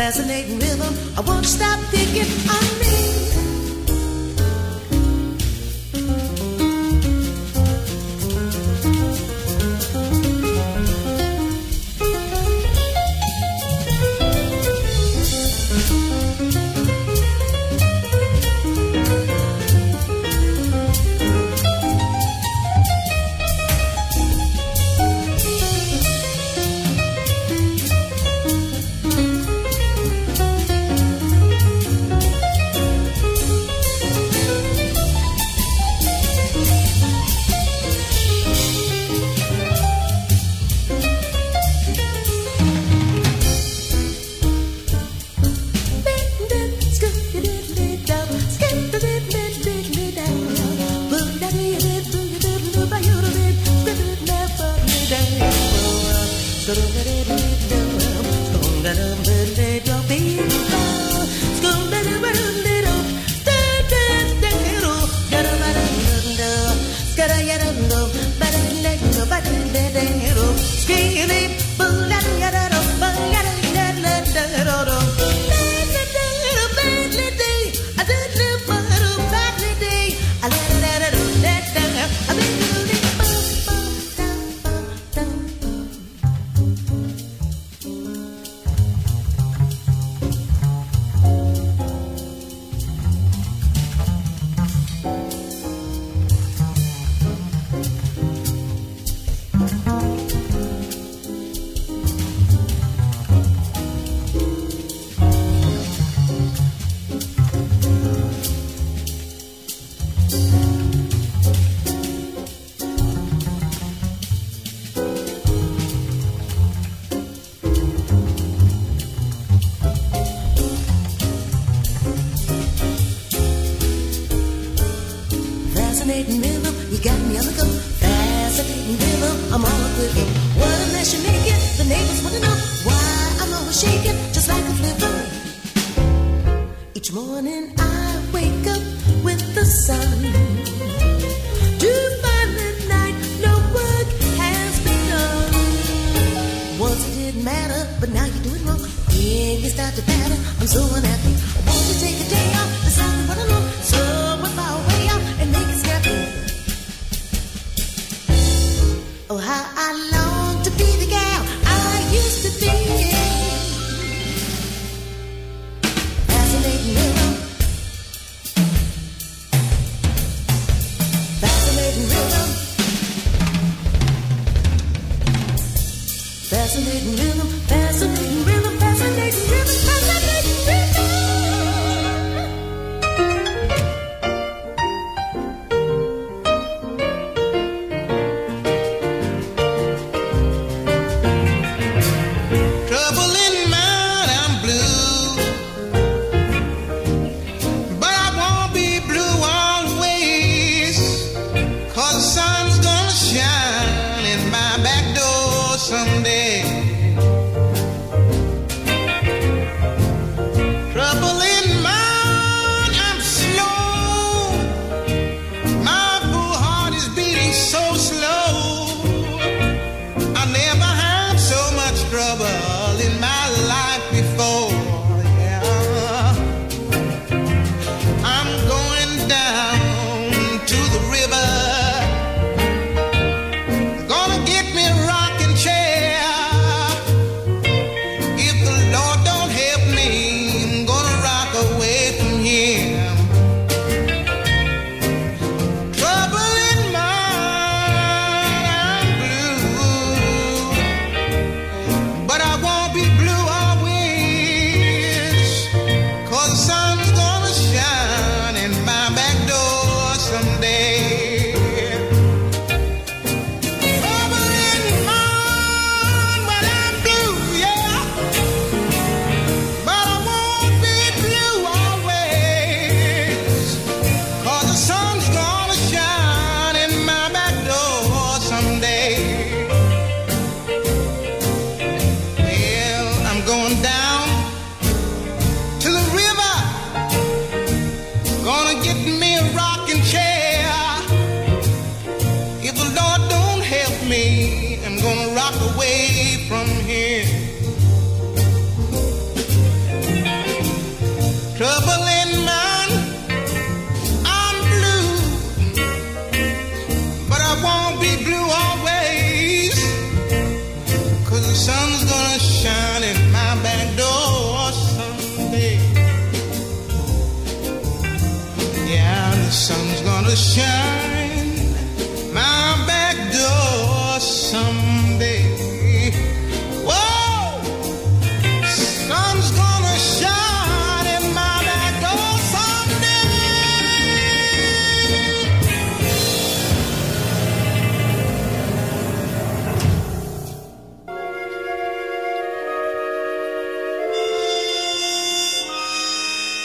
fascinating rhythm, I won't stop thinking on me.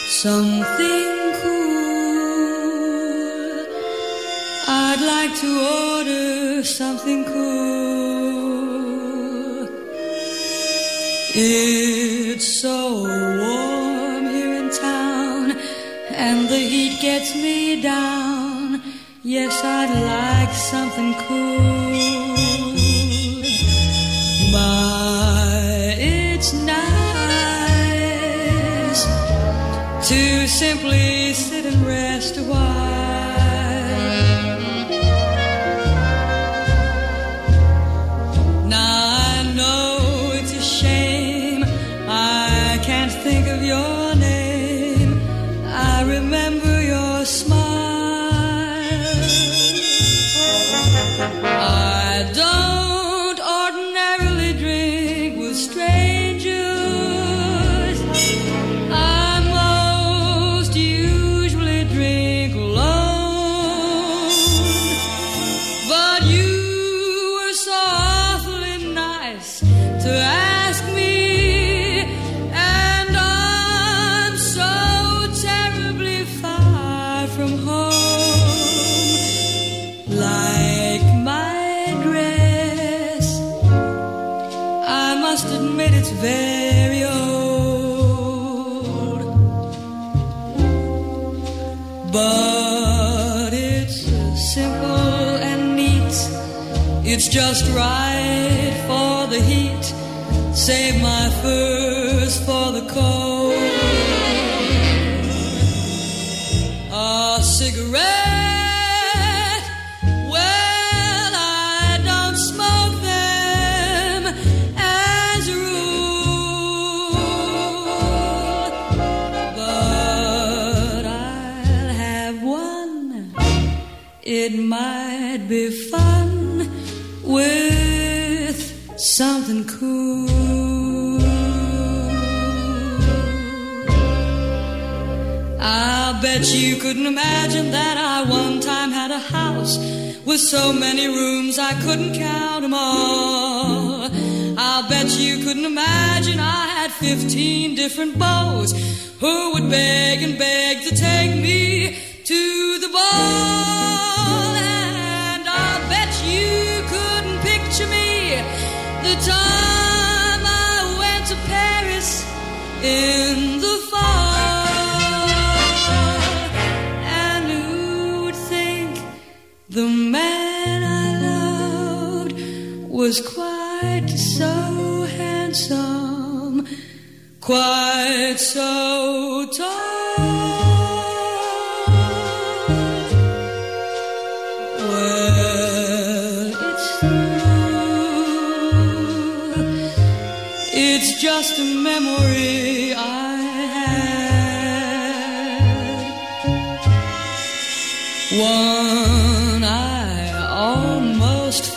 Something cool. I'd like to order something cool. It's so warm here in town, and the heat gets me down. Yes, I'd like something cool. simply sit and rest a while. very old, but it's simple and neat. It's just right for the heat. Save my fur. be fun with something cool. I bet you couldn't imagine that I one time had a house with so many rooms I couldn't count them all. I'll bet you couldn't imagine I had 15 different beaux who would beg and beg to take me to the ball. the time I went to Paris in the fall, and who'd think the man I loved was quite so handsome, quite so tall?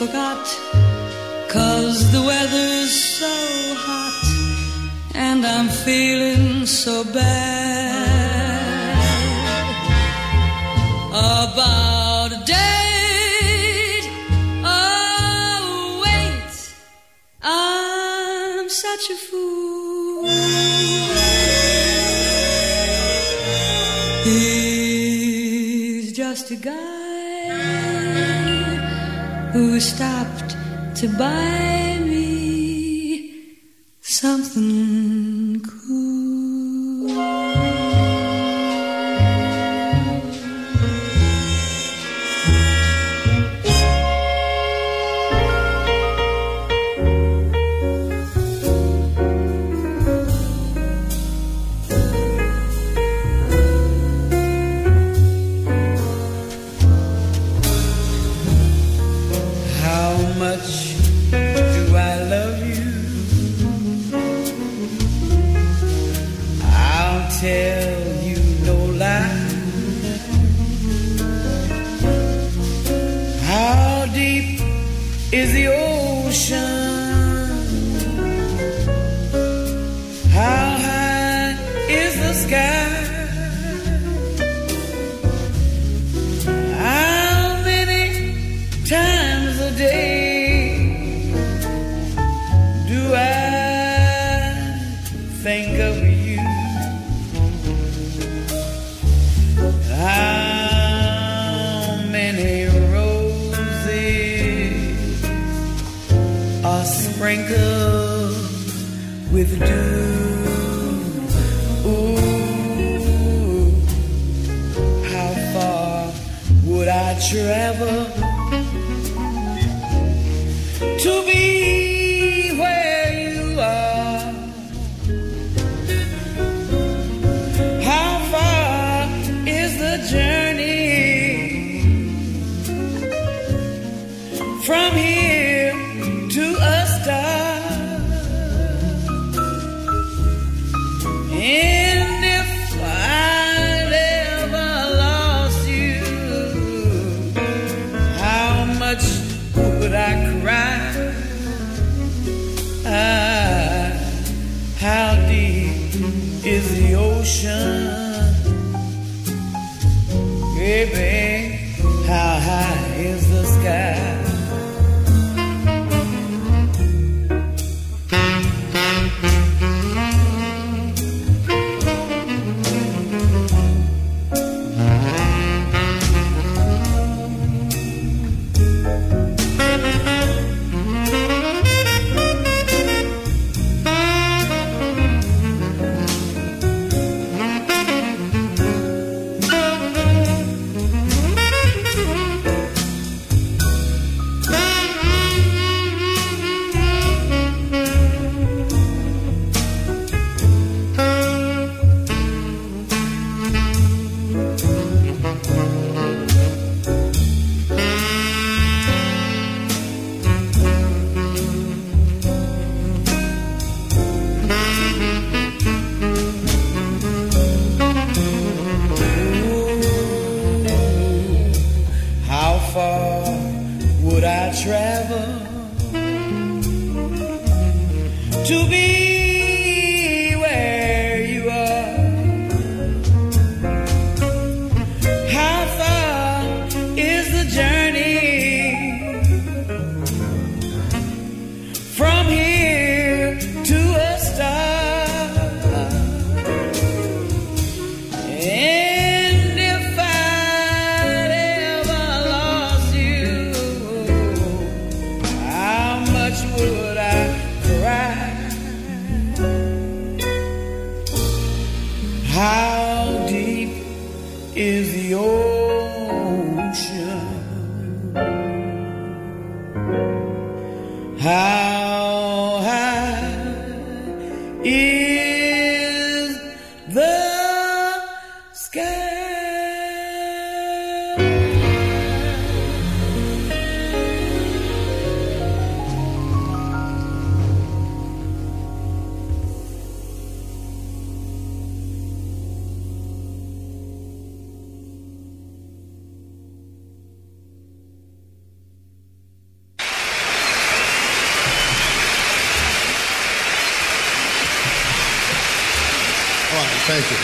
forgot. Cause the weather's so hot and I'm feeling so bad. About a date. Oh, wait. I'm such a fool. He's just a guy who stopped to buy. many roses are sprinkled with dew. Ooh, how far would I travel? ocean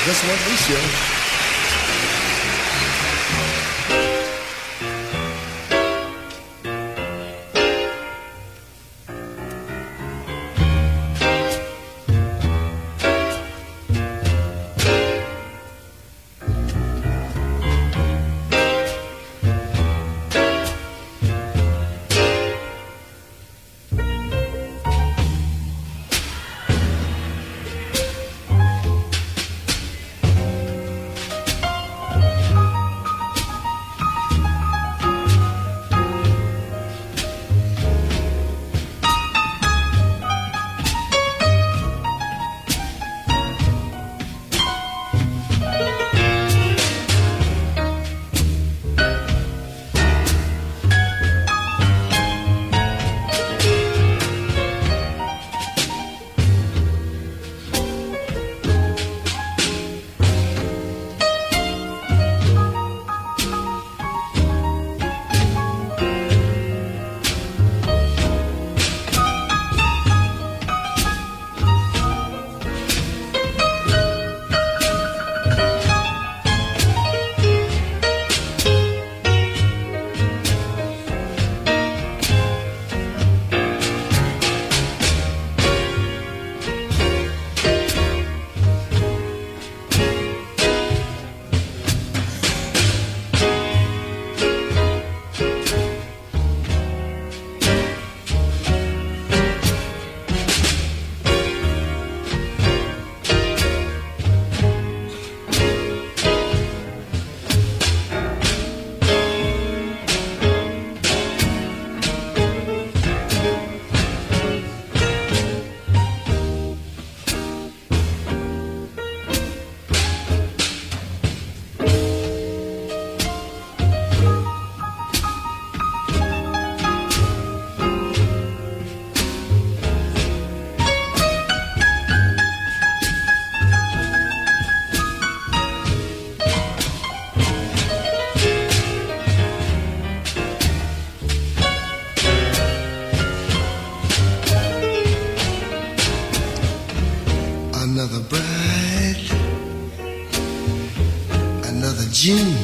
Just one issue. another bride, another June,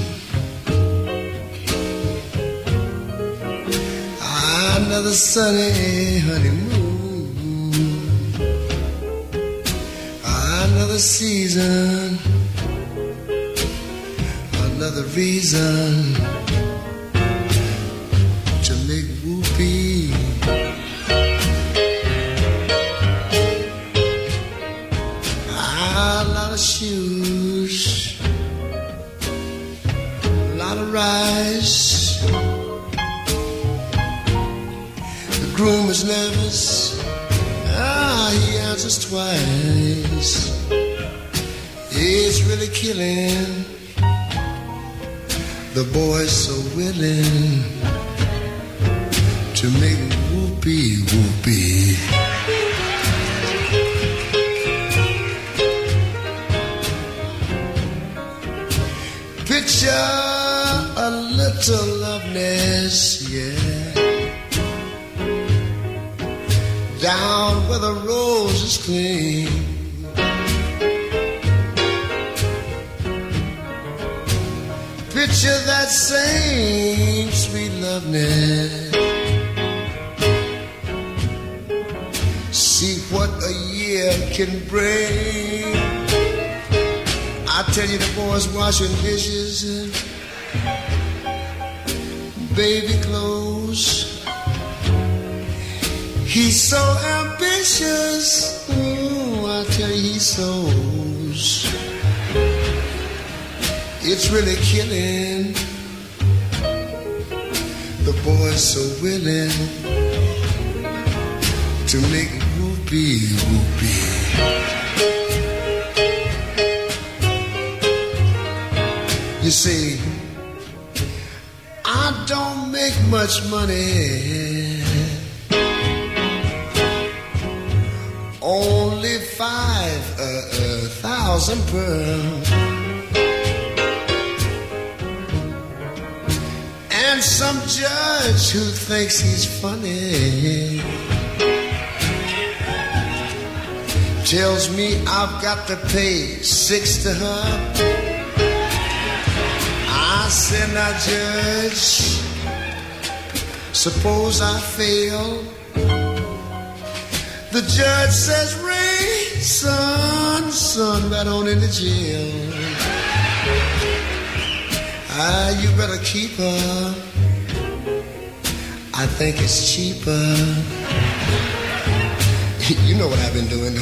ah, another sunny honeymoon, ah, another season, another reason. Twice. It's really killing. The boy's so willing to make whoopee whoopee. Picture a little loveliness, yeah. Down where the rose is clean. Picture that same sweet loveness. See what a year can bring. I tell you, the boys washing dishes baby clothes. He's so ambitious. Ooh, I tell you, he sews. It's really killing. The boy's so willing to make whoopee whoopee. You see, I don't make much money. Only five uh, uh, thousand per. And some judge who thinks he's funny tells me I've got to pay six to her. I said, now, Judge, suppose I fail. The judge says, Ray, son, son, right on into jail. Ah, you better keep her. I think it's cheaper. you know what I've been doing, don't?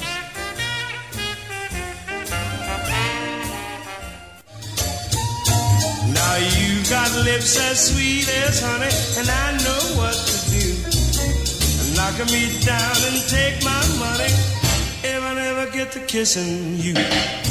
Got lips as sweet as honey, and I know what to do. Knock me down and take my money if I never get to kissing you.